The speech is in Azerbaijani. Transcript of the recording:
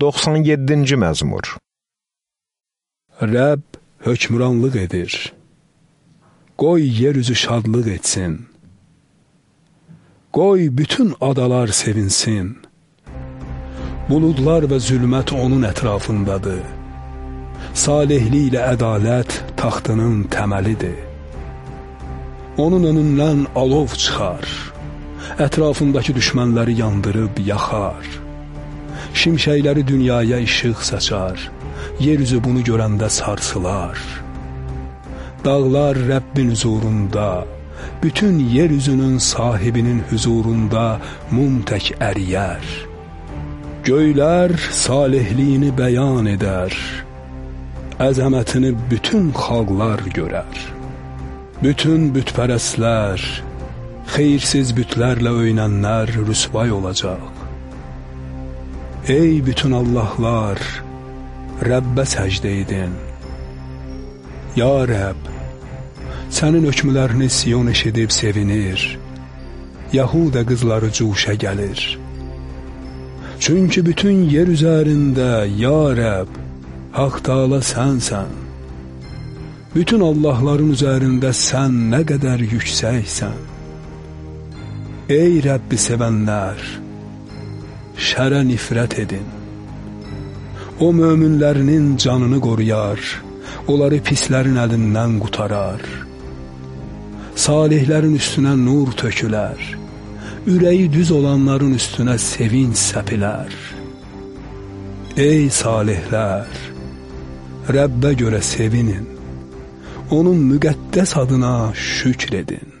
97-ci məzmur Rəbb hökmranlıq edir. Qoy yer üzü şadlıq etsin. Qoy bütün adalar sevinsin. Buludlar və zülmət onun ətrafındadır. Salihli ilə ədalət taxtının təməlidir. Onun önündən alov çıxar. Ətrafındakı düşmənləri yandırıb yaxar. Şimşəkləri dünyaya işıq saçar. Yeryüzü bunu görəndə sarsılar. Dağlar Rəbbin huzurunda, bütün yeryüzünün sahibinin huzurunda mum tək əriyər. Göylər salihliyini bəyan edər. Əzəmətini bütün xalqlar görər. Bütün bütpərəstlər, xeyirsiz bütlərlə öynənlər rüsvay olacaq. Ey bütün Allahlar, Rəbbə səcdə edin. Ya Rəbb, sənin hökmlərini Siyon eşidib sevinir. Yahuda qızları cuşa gəlir. Çünki bütün yer üzərində, Ya Rəbb, haqq taala sənsən. Bütün Allahların üzərində sən nə qədər yüksəksən. Ey Rəbbi sevənlər, şərə nifrət edin. O möminlərinin canını qoruyar, onları pislərin əlindən qutarar. Salihlərin üstünə nur tökülər, ürəyi düz olanların üstünə sevinç səpilər. Ey salihlər, Rəbbə görə sevinin, onun müqəddəs adına şükr edin.